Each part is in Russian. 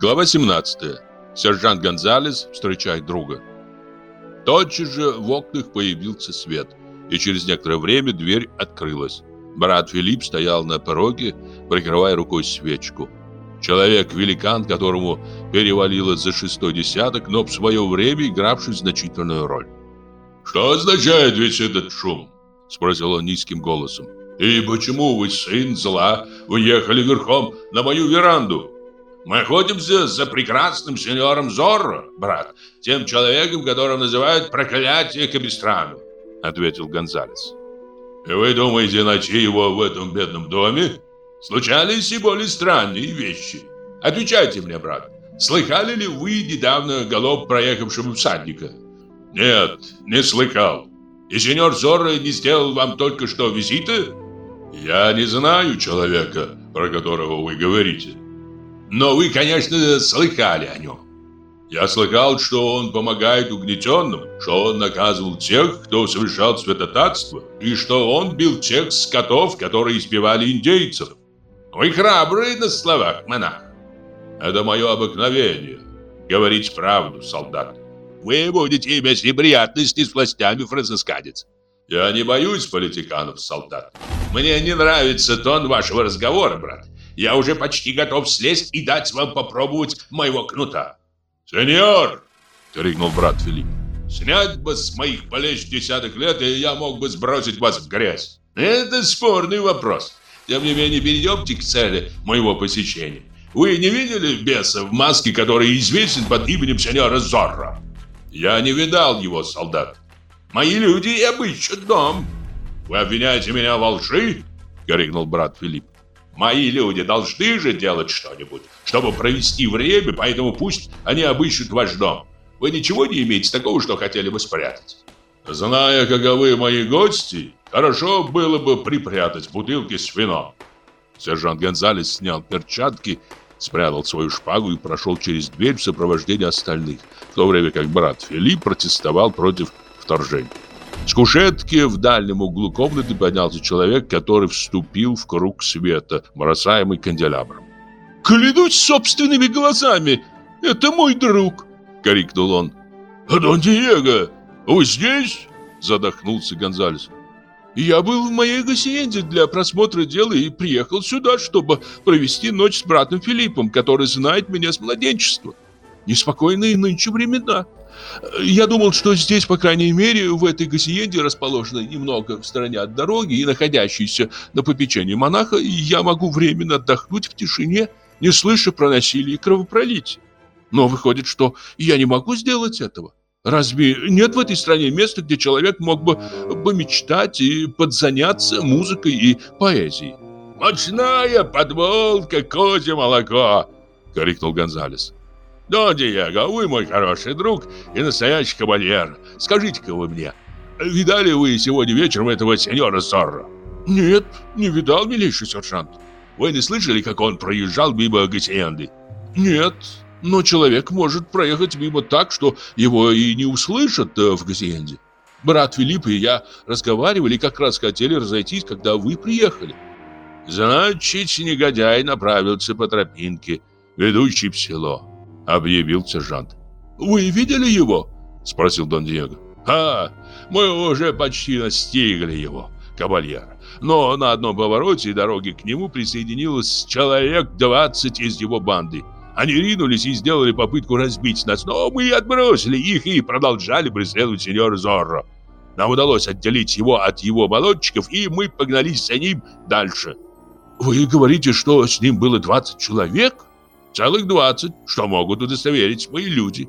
Глава 17. Сержант Гонзалес встречает друга. Тотчас же в окнах появился свет, и через некоторое время дверь открылась. Брат Филипп стоял на пороге, прикрывая рукой свечку. Человек-великан, которому перевалило за шестой десяток, но в свое время игравший значительную роль. «Что означает весь этот шум?» – спросил он низким голосом. «И почему вы, сын зла, уехали верхом на мою веранду?» Мы охотимся за прекрасным сеньором Зорро, брат, тем человеком, которого называют проклятие Кабистрану, ответил Гонзалес. И вы думаете найти его в этом бедном доме? Случались и более странные вещи. Отвечайте мне, брат, слыхали ли вы недавно голоб проехавшего всадника? Нет, не слыхал. И сеньор Зорро не сделал вам только что визита? Я не знаю человека, про которого вы говорите. Но вы, конечно, слыхали о нем. Я слыхал, что он помогает угнетенным, что он наказывал тех, кто совершал святотатство, и что он бил тех скотов, которые избивали индейцев. Вы храбрый на словах, монах. Это мое обыкновение. Говорить правду, солдат. Вы будете иметь неприятности с властями, францисканец. Я не боюсь политиканов, солдат. Мне не нравится тон вашего разговора, брат. Я уже почти готов слезть и дать вам попробовать моего кнута. Сеньор, крикнул брат Филипп. Снять бы с моих плеч десяток лет, и я мог бы сбросить вас в грязь. Это спорный вопрос. Тем не менее, перейдемте к цели моего посещения. Вы не видели беса в маске, который известен под именем сеньора Зорро? Я не видал его, солдат. Мои люди и обыщут дом. Вы обвиняете меня во лжи? Крикнул брат Филипп. Мои люди должны же делать что-нибудь, чтобы провести время, поэтому пусть они обыщут ваш дом. Вы ничего не имеете такого, что хотели бы спрятать? Зная, каковы мои гости, хорошо было бы припрятать бутылки с вином. Сержант Гонзалес снял перчатки, спрятал свою шпагу и прошел через дверь в сопровождении остальных, в то время как брат Филипп протестовал против вторжения. С кушетки в дальнем углу комнаты поднялся человек, который вступил в круг света, бросаемый канделябром. «Клянусь собственными глазами! Это мой друг!» — крикнул он. «Дон Диего, вы здесь?» — задохнулся Гонзалес. «Я был в моей гасиенде для просмотра дела и приехал сюда, чтобы провести ночь с братом Филиппом, который знает меня с младенчества. Неспокойные нынче времена. Я думал, что здесь, по крайней мере, в этой гасиенде, расположенной немного в стороне от дороги и находящейся на попечении монаха, я могу временно отдохнуть в тишине, не слыша про насилие и кровопролитие. Но выходит, что я не могу сделать этого. Разве нет в этой стране места, где человек мог бы помечтать и подзаняться музыкой и поэзией? «Мощная подволка, козье молоко!» — крикнул Гонзалес. «Дон Диего, вы мой хороший друг и настоящий кавальер. Скажите-ка вы мне, видали вы сегодня вечером этого сеньора Зорро?» «Нет, не видал, милейший сержант». «Вы не слышали, как он проезжал мимо Гасиенды?» «Нет, но человек может проехать мимо так, что его и не услышат э, в Гасиенде. Брат Филипп и я разговаривали и как раз хотели разойтись, когда вы приехали». «Значит, негодяй направился по тропинке, ведущей в село» объявил сержант. «Вы видели его?» – спросил Дон Диего. «А, мы уже почти настигли его, кавальер. Но на одном повороте дороги к нему присоединилось человек 20 из его банды. Они ринулись и сделали попытку разбить нас, но мы отбросили их и продолжали преследовать сеньора Зорро. Нам удалось отделить его от его молодчиков, и мы погнались за ним дальше». «Вы говорите, что с ним было 20 человек?» Целых двадцать, что могут удостоверить мои люди.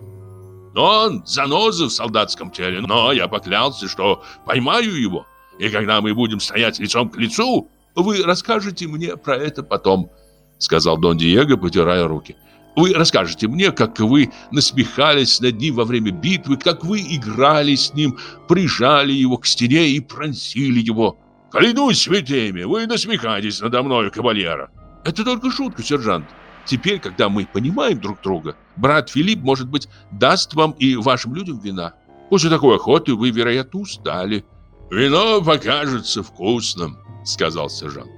Он заноза в солдатском теле, но я поклялся, что поймаю его. И когда мы будем стоять лицом к лицу, вы расскажете мне про это потом, сказал Дон Диего, потирая руки. Вы расскажете мне, как вы насмехались над ним во время битвы, как вы играли с ним, прижали его к стене и пронзили его. Клянусь святыми, вы насмехаетесь надо мной, кавальера. Это только шутка, сержант. Теперь, когда мы понимаем друг друга, брат Филипп, может быть, даст вам и вашим людям вина. После такой охоты вы, вероятно, устали. Вино покажется вкусным, сказал сержант.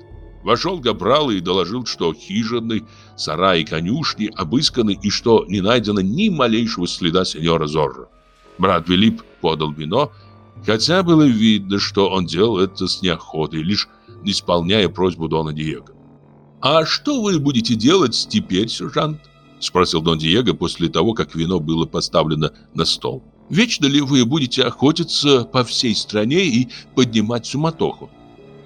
Вошел Габрал и доложил, что хижины, сараи и конюшни обысканы и что не найдено ни малейшего следа сеньора Зорро. Брат Филипп подал вино, хотя было видно, что он делал это с неохотой, лишь исполняя просьбу Дона Диего. «А что вы будете делать теперь, сержант?» — спросил Дон Диего после того, как вино было поставлено на стол. «Вечно ли вы будете охотиться по всей стране и поднимать суматоху?»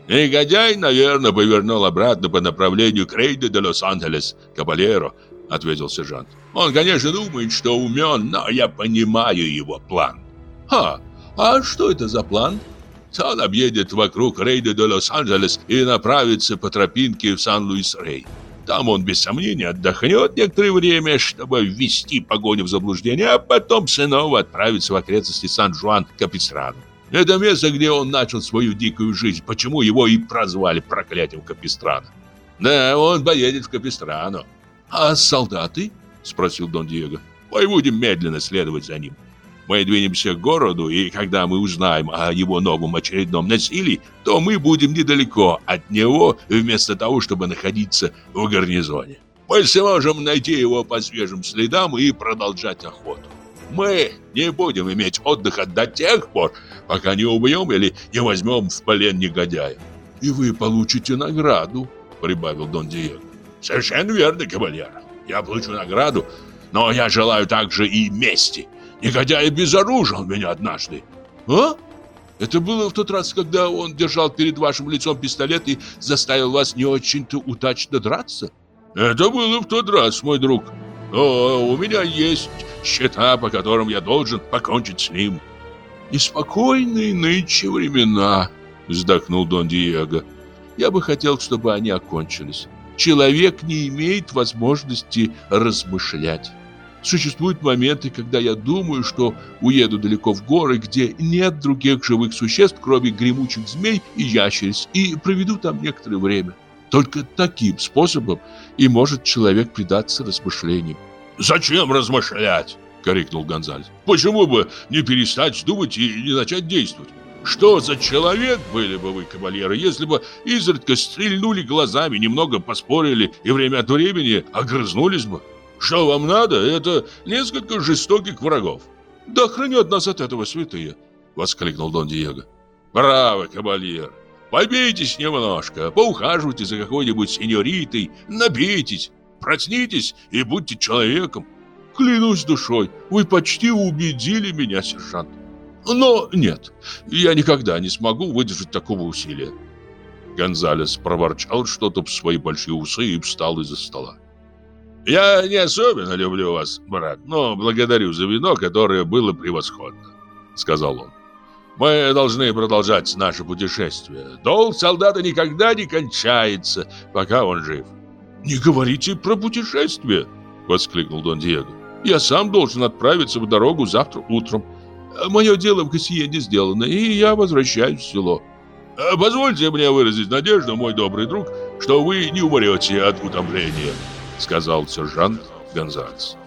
«Негодяй, наверное, повернул обратно по направлению к Рейде де Лос-Анджелес, Кабалеро», — ответил сержант. «Он, конечно, думает, что умен, но я понимаю его план». «Ха, а что это за план?» Он объедет вокруг Рейда де Лос-Анджелес и направится по тропинке в Сан-Луис-Рей. Там он, без сомнения, отдохнет некоторое время, чтобы ввести погоню в заблуждение, а потом снова отправиться в окрестности Сан-Жуан-Капистрану. Это место, где он начал свою дикую жизнь, почему его и прозвали проклятием Капистрана. Да, он поедет в Капистрану. А солдаты? Спросил Дон Диего. Будем медленно следовать за ним. Мы двинемся к городу, и когда мы узнаем о его новом очередном насилии, то мы будем недалеко от него, вместо того, чтобы находиться в гарнизоне. Мы сможем найти его по свежим следам и продолжать охоту. Мы не будем иметь отдыха до тех пор, пока не убьем или не возьмем в плен негодяя. И вы получите награду, прибавил Дон Диего. Совершенно верно, кавалер. Я получу награду, но я желаю также и мести. Негодяй безоружил меня однажды. А? Это было в тот раз, когда он держал перед вашим лицом пистолет и заставил вас не очень-то удачно драться? Это было в тот раз, мой друг. Но у меня есть счета, по которым я должен покончить с ним. Неспокойные нынче времена, вздохнул Дон Диего. Я бы хотел, чтобы они окончились. Человек не имеет возможности размышлять. Существуют моменты, когда я думаю, что уеду далеко в горы, где нет других живых существ, кроме гремучих змей и ящериц, и проведу там некоторое время. Только таким способом и может человек предаться размышлениям. «Зачем размышлять?» — крикнул Гонзалес. «Почему бы не перестать думать и не начать действовать? Что за человек были бы вы, кавалеры, если бы изредка стрельнули глазами, немного поспорили и время от времени огрызнулись бы? Что вам надо? Это несколько жестоких врагов. Да хранят нас от этого святые, воскликнул Дон Диего. Браво, кавалер. Побейтесь немножко, поухаживайте за какой-нибудь сеньоритой, напейтесь, проснитесь и будьте человеком. Клянусь душой, вы почти убедили меня, сержант. Но нет, я никогда не смогу выдержать такого усилия. Гонзалес проворчал что-то в свои большие усы и встал из-за стола. «Я не особенно люблю вас, брат, но благодарю за вино, которое было превосходно», — сказал он. «Мы должны продолжать наше путешествие. Долг солдата никогда не кончается, пока он жив». «Не говорите про путешествие!» — воскликнул Дон Диего. «Я сам должен отправиться в дорогу завтра утром. Мое дело в Кассиене сделано, и я возвращаюсь в село». «Позвольте мне выразить надежду, мой добрый друг, что вы не умрете от утомления», сказал сержант Гонзалес.